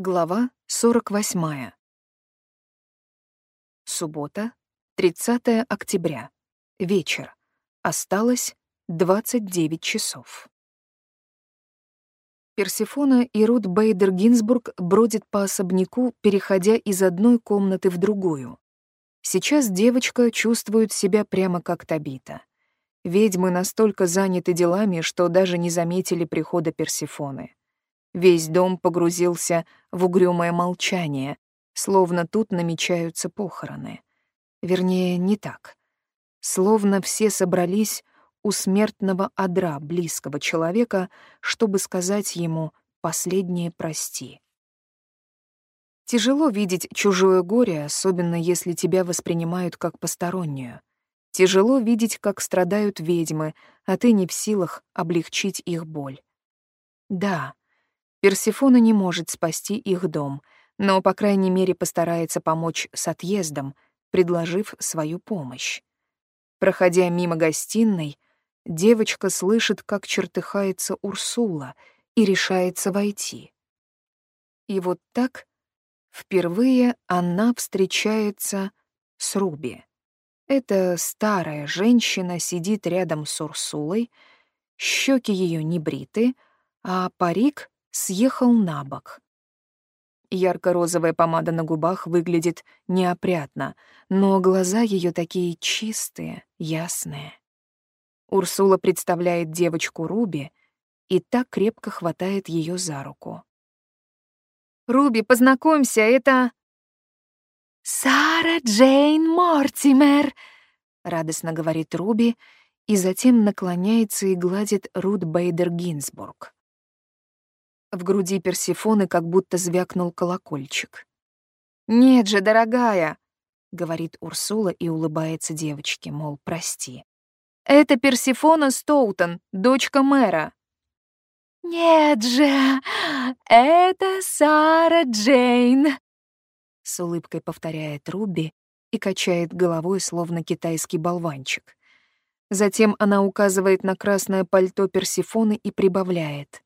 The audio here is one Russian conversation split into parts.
Глава 48. Суббота, 30 октября. Вечер. Осталось 29 часов. Персифона и Рут Бейдер Гинзбург бродят по особняку, переходя из одной комнаты в другую. Сейчас девочка чувствует себя прямо как Табита. Ведьмы настолько заняты делами, что даже не заметили прихода Персифоны. Весь дом погрузился в угрюмое молчание, словно тут намечаются похороны. Вернее, не так. Словно все собрались у смертного одра близкого человека, чтобы сказать ему последнее «прости». Тяжело видеть чужое горе, особенно если тебя воспринимают как постороннюю. Тяжело видеть, как страдают ведьмы, а ты не в силах облегчить их боль. Да, Персифона не может спасти их дом, но, по крайней мере, постарается помочь с отъездом, предложив свою помощь. Проходя мимо гостиной, девочка слышит, как чертыхается Урсула и решается войти. И вот так впервые она встречается с Руби. Эта старая женщина сидит рядом с Урсулой, щеки ее не бриты, а парик съехал на бок. Ярко-розовая помада на губах выглядит неопрятно, но глаза ее такие чистые, ясные. Урсула представляет девочку Руби и так крепко хватает ее за руку. «Руби, познакомься, это...» «Сара Джейн Мортимер», — радостно говорит Руби, и затем наклоняется и гладит Рут Бейдер Гинзбург. В груди Персифоны как будто звякнул колокольчик. «Нет же, дорогая!» — говорит Урсула и улыбается девочке, мол, прости. «Это Персифона Стоутон, дочка мэра». «Нет же, это Сара Джейн!» С улыбкой повторяет Руби и качает головой, словно китайский болванчик. Затем она указывает на красное пальто Персифоны и прибавляет.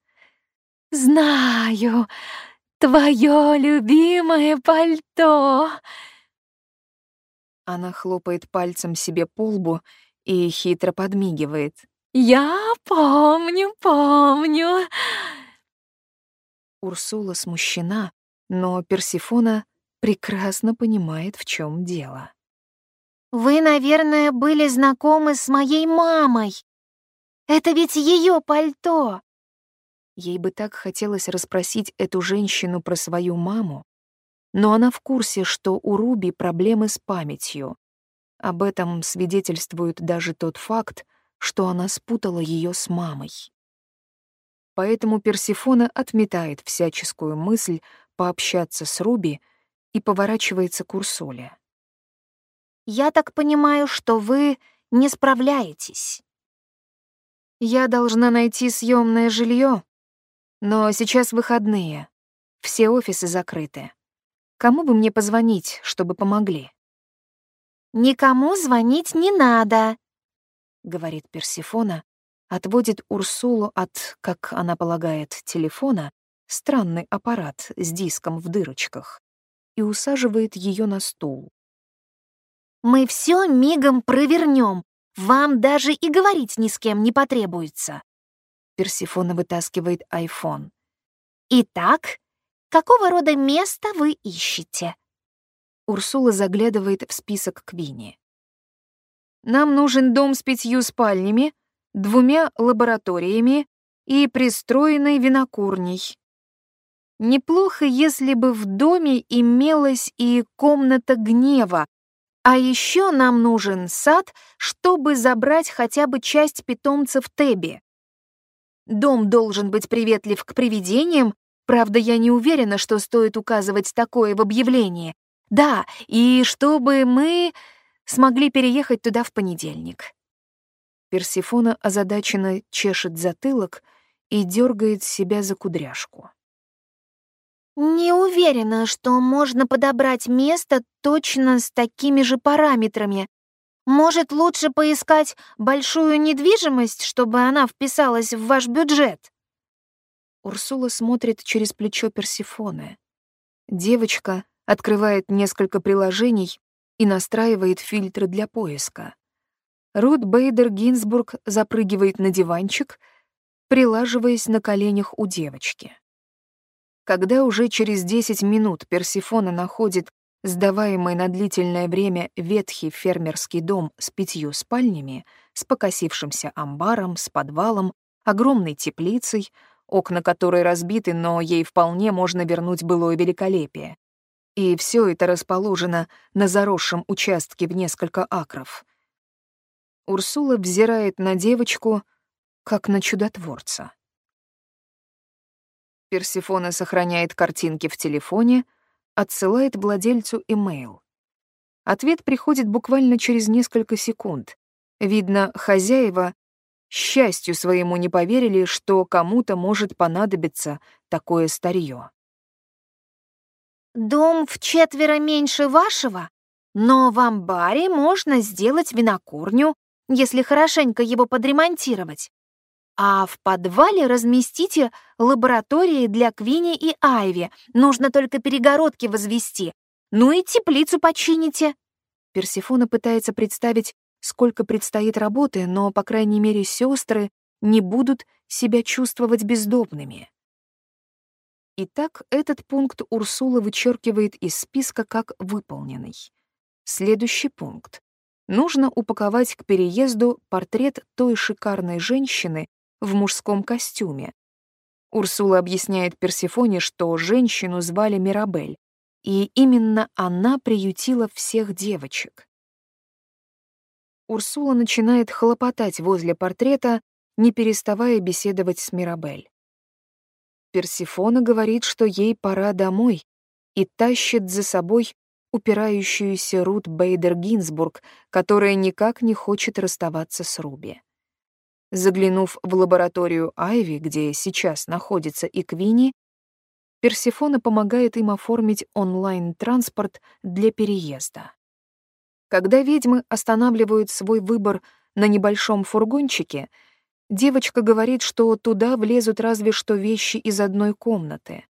«Знаю, твое любимое пальто!» Она хлопает пальцем себе по лбу и хитро подмигивает. «Я помню, помню!» Урсула смущена, но Персифона прекрасно понимает, в чем дело. «Вы, наверное, были знакомы с моей мамой. Это ведь ее пальто!» Ей бы так хотелось расспросить эту женщину про свою маму, но она в курсе, что у Руби проблемы с памятью. Об этом свидетельствует даже тот факт, что она спутала ее с мамой. Поэтому Персифона отметает всяческую мысль пообщаться с Руби и поворачивается к Урсуле. «Я так понимаю, что вы не справляетесь». «Я должна найти съемное жилье, но сейчас выходные. Все офисы закрыты. Кому бы мне позвонить, чтобы помогли? «Никому звонить не надо», — говорит Персифона, отводит Урсулу от, как она полагает, телефона, странный аппарат с диском в дырочках, и усаживает ее на стул. «Мы все мигом провернем. Вам даже и говорить ни с кем не потребуется». Персифона вытаскивает айфон. «Итак, какого рода место вы ищете?» Урсула заглядывает в список Квини. «Нам нужен дом с пятью спальнями, двумя лабораториями и пристроенной винокурней. Неплохо, если бы в доме имелась и комната гнева, а еще нам нужен сад, чтобы забрать хотя бы часть питомцев Теби. Дом должен быть приветлив к привидениям, правда, я не уверена, что стоит указывать такое в объявлении. Да, и чтобы мы смогли переехать туда в понедельник. Персифона озадаченно чешет затылок и дергает себя за кудряшку. «Не уверена, что можно подобрать место точно с такими же параметрами. Может, лучше поискать большую недвижимость, чтобы она вписалась в ваш бюджет?» Урсула смотрит через плечо Персифоны. Девочка открывает несколько приложений и настраивает фильтры для поиска. Рут Бейдер Гинзбург запрыгивает на диванчик, прилаживаясь на коленях у девочки. Когда уже через 10 минут Персифона находит сдаваемый на длительное время ветхий фермерский дом с пятью спальнями, с покосившимся амбаром, с подвалом, огромной теплицей, окна которой разбиты, но ей вполне можно вернуть былое великолепие. И все это расположено на заросшем участке в несколько акров. Урсула взирает на девочку, как на чудотворца. Персифона сохраняет картинки в телефоне, отсылает владельцу имейл. Ответ приходит буквально через несколько секунд. Видно, хозяева счастью своему не поверили, что кому-то может понадобиться такое старье. «Дом в четверо меньше вашего, но в амбаре можно сделать винокурню, если хорошенько его подремонтировать. А в подвале разместите лаборатории для Квини и Айви. Нужно только перегородки возвести. Ну и теплицу почините. Персифона пытается представить, сколько предстоит работы, но, по крайней мере, сестры не будут себя чувствовать бездомными. Итак, этот пункт Урсула вычеркивает из списка как выполненный. Следующий пункт. Нужно упаковать к переезду портрет той шикарной женщины, в мужском костюме. Урсула объясняет Персефоне, что женщину звали Мирабель, и именно она приютила всех девочек. Урсула начинает хлопотать возле портрета, не переставая беседовать с Мирабель. Персифона говорит, что ей пора домой, и тащит за собой упирающуюся Рут Бейдер Гинзбург, которая никак не хочет расставаться с Руби. Заглянув в лабораторию Айви, где сейчас находится и Квини, Персифона помогает им оформить онлайн-транспорт для переезда. Когда ведьмы останавливают свой выбор на небольшом фургончике, девочка говорит, что туда влезут разве что вещи из одной комнаты.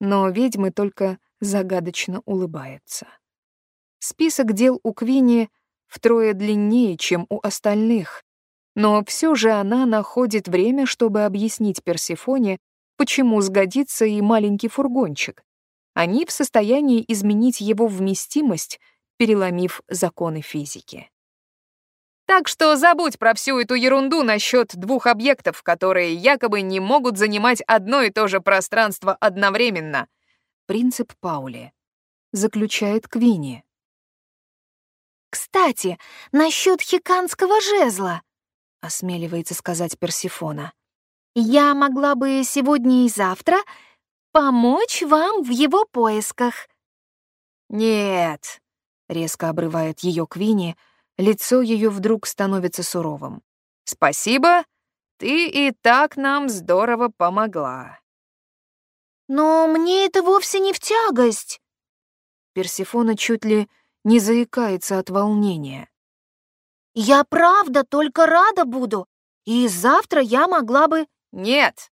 Но ведьмы только загадочно улыбаются. Список дел у Квини втрое длиннее, чем у остальных, но все же она находит время, чтобы объяснить Персифоне, почему сгодится и маленький фургончик. Они в состоянии изменить его вместимость, переломив законы физики. Так что забудь про всю эту ерунду насчет двух объектов, которые якобы не могут занимать одно и то же пространство одновременно. Принцип Паули. Заключает Квинни. Кстати, насчет хиканского жезла осмеливается сказать Персифона. Я могла бы сегодня и завтра помочь вам в его поисках. Нет, резко обрывает ее Квини, лицо ее вдруг становится суровым. Спасибо, ты и так нам здорово помогла. Но мне это вовсе не в тягость. Персифона чуть ли не заикается от волнения. Я правда только рада буду, и завтра я могла бы... Нет.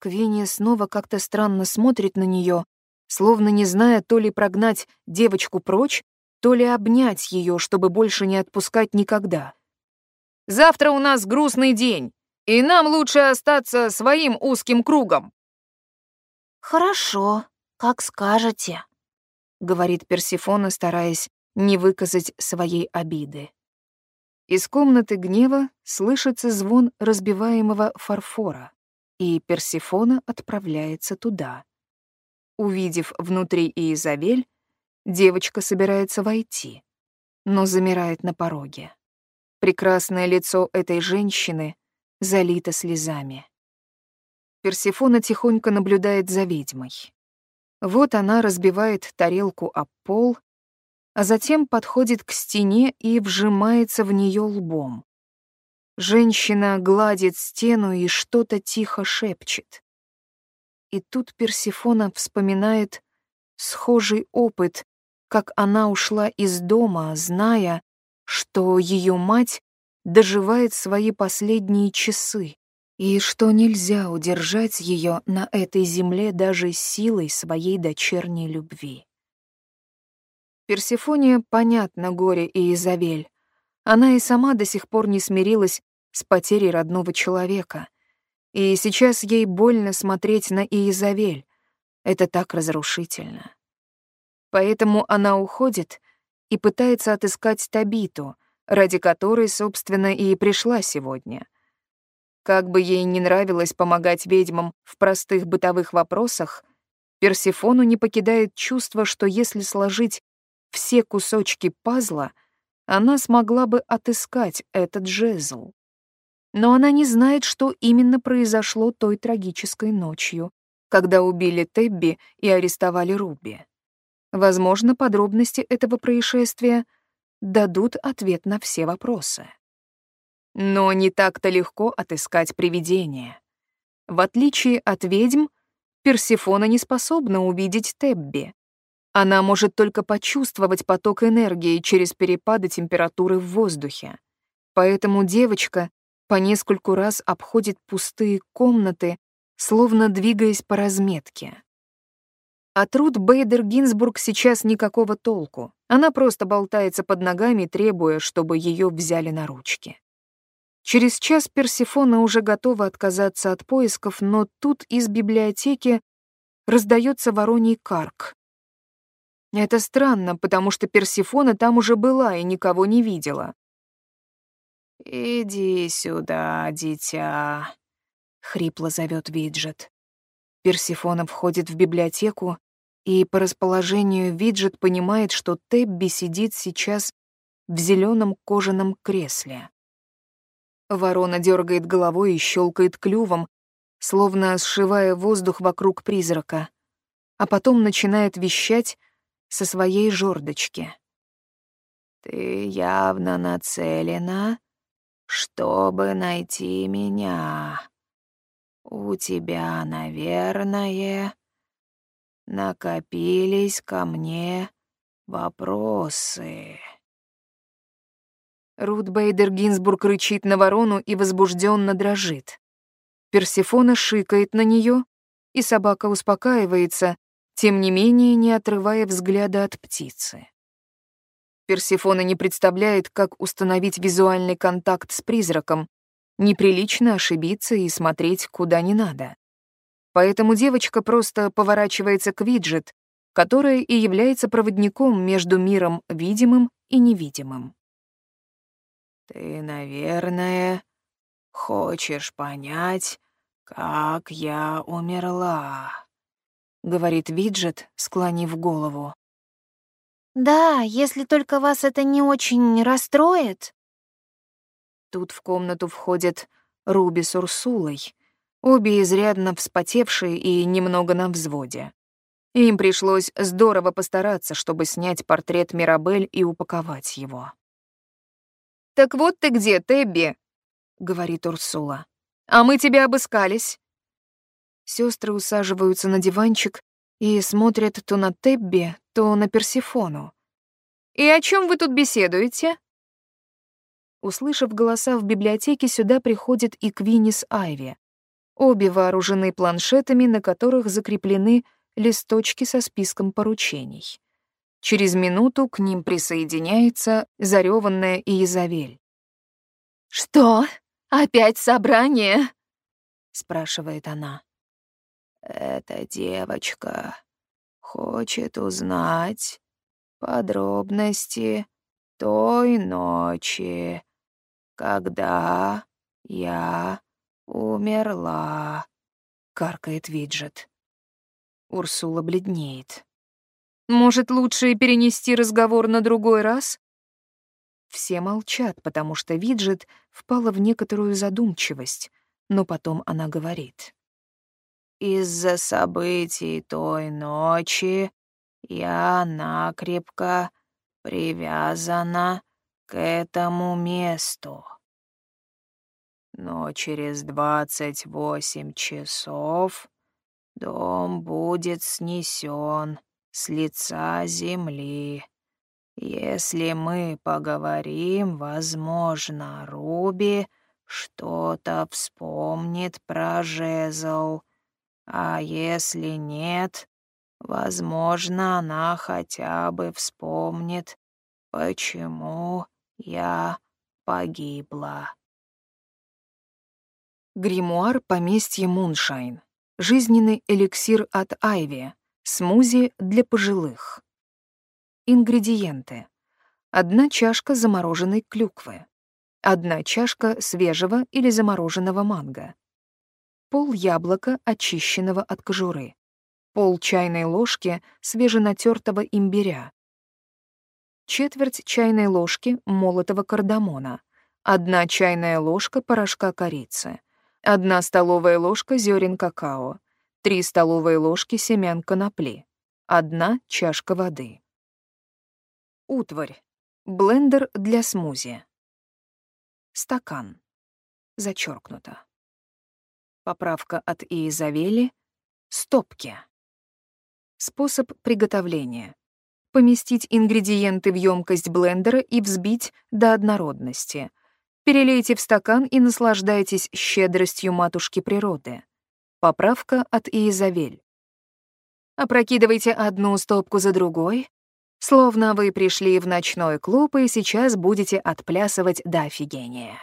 Квинни снова как-то странно смотрит на нее, словно не зная то ли прогнать девочку прочь, то ли обнять ее, чтобы больше не отпускать никогда. Завтра у нас грустный день, и нам лучше остаться своим узким кругом. Хорошо, как скажете, говорит Персифона, стараясь не выказать своей обиды. Из комнаты гнева слышится звон разбиваемого фарфора, и Персифона отправляется туда. Увидев внутри Иезавель, девочка собирается войти, но замирает на пороге. Прекрасное лицо этой женщины залито слезами. Персифона тихонько наблюдает за ведьмой. Вот она разбивает тарелку об пол, а затем подходит к стене и вжимается в нее лбом. Женщина гладит стену и что-то тихо шепчет. И тут Персифона вспоминает схожий опыт, как она ушла из дома, зная, что ее мать доживает свои последние часы, и что нельзя удержать ее на этой земле даже силой своей дочерней любви. Персефоне понятно горе и Изавель. Она и сама до сих пор не смирилась с потерей родного человека. И сейчас ей больно смотреть на Иезавель. Это так разрушительно. Поэтому она уходит и пытается отыскать Табиту, ради которой, собственно, и пришла сегодня. Как бы ей не нравилось помогать ведьмам в простых бытовых вопросах, Персефону не покидает чувство, что если сложить все кусочки пазла, она смогла бы отыскать этот жезл. Но она не знает, что именно произошло той трагической ночью, когда убили Тебби и арестовали Руби. Возможно, подробности этого происшествия дадут ответ на все вопросы. Но не так-то легко отыскать привидение. В отличие от ведьм, Персефона не способна увидеть Тебби. Она может только почувствовать поток энергии через перепады температуры в воздухе. Поэтому девочка по нескольку раз обходит пустые комнаты, словно двигаясь по разметке. От Рут Бейдер Гинзбург сейчас никакого толку. Она просто болтается под ногами, требуя, чтобы ее взяли на ручки. Через час Персифона уже готова отказаться от поисков, но тут из библиотеки раздается вороний карк. Это странно, потому что Персифона там уже была и никого не видела. «Иди сюда, дитя», — хрипло зовет Виджет. Персифона входит в библиотеку, и по расположению Виджет понимает, что Тебби сидит сейчас в зеленом кожаном кресле. Ворона дергает головой и щелкает клювом, словно сшивая воздух вокруг призрака, а потом начинает вещать со своей жердочки. «Ты явно нацелена, чтобы найти меня. У тебя, наверное, накопились ко мне вопросы. Рут Бейдер Гинзбург рычит на ворону и возбужденно дрожит. Персифона шикает на нее, и собака успокаивается, тем не менее не отрывая взгляда от птицы. Персифона не представляет, как установить визуальный контакт с призраком. Неприлично ошибиться и смотреть куда не надо. Поэтому девочка просто поворачивается к виджет, которая и является проводником между миром видимым и невидимым. «Ты, наверное, хочешь понять, как я умерла», — говорит виджет, склонив голову. «Да, если только вас это не очень расстроит». Тут в комнату входят Руби с Урсулой, обе изрядно вспотевшие и немного на взводе. Им пришлось здорово постараться, чтобы снять портрет Мирабель и упаковать его. «Так вот ты где, Тебби?» — говорит Урсула. «А мы тебя обыскались». Сестры усаживаются на диванчик и смотрят то на Тебби, то на Персифону. «И о чем вы тут беседуете?» Услышав голоса в библиотеке, сюда приходит и Квинис Айви. Обе вооружены планшетами, на которых закреплены листочки со списком поручений. Через минуту к ним присоединяется зареванная Иезавель. «Что? Опять собрание?» — спрашивает она. «Эта девочка хочет узнать подробности той ночи, когда я «Умерла», — каркает Виджет. Урсула бледнеет. «Может, лучше перенести разговор на другой раз?» Все молчат, потому что Виджет впала в некоторую задумчивость, но потом она говорит. «Из-за событий той ночи я накрепко привязана к этому месту но через двадцать восемь часов дом будет снесен с лица земли. Если мы поговорим, возможно, Руби что-то вспомнит про жезл, а если нет, возможно, она хотя бы вспомнит, почему я погибла. Гримуар поместья Муншайн. Жизненный эликсир от Айви. Смузи для пожилых. Ингредиенты. Одна чашка замороженной клюквы. Одна чашка свежего или замороженного манго. Пол яблока, очищенного от кожуры. Пол чайной ложки свеженатертого имбиря. Четверть чайной ложки молотого кардамона. Одна чайная ложка порошка корицы. Одна столовая ложка зерен какао. Три столовые ложки семян конопли. Одна чашка воды. Утварь. Блендер для смузи. Стакан. Зачеркнуто. Поправка от Иезавели. Стопки. Способ приготовления. Поместить ингредиенты в емкость блендера и взбить до однородности. Перелейте в стакан и наслаждайтесь щедростью матушки природы. Поправка от Иезавель. Опрокидывайте одну стопку за другой, словно вы пришли в ночной клуб и сейчас будете отплясывать до офигения.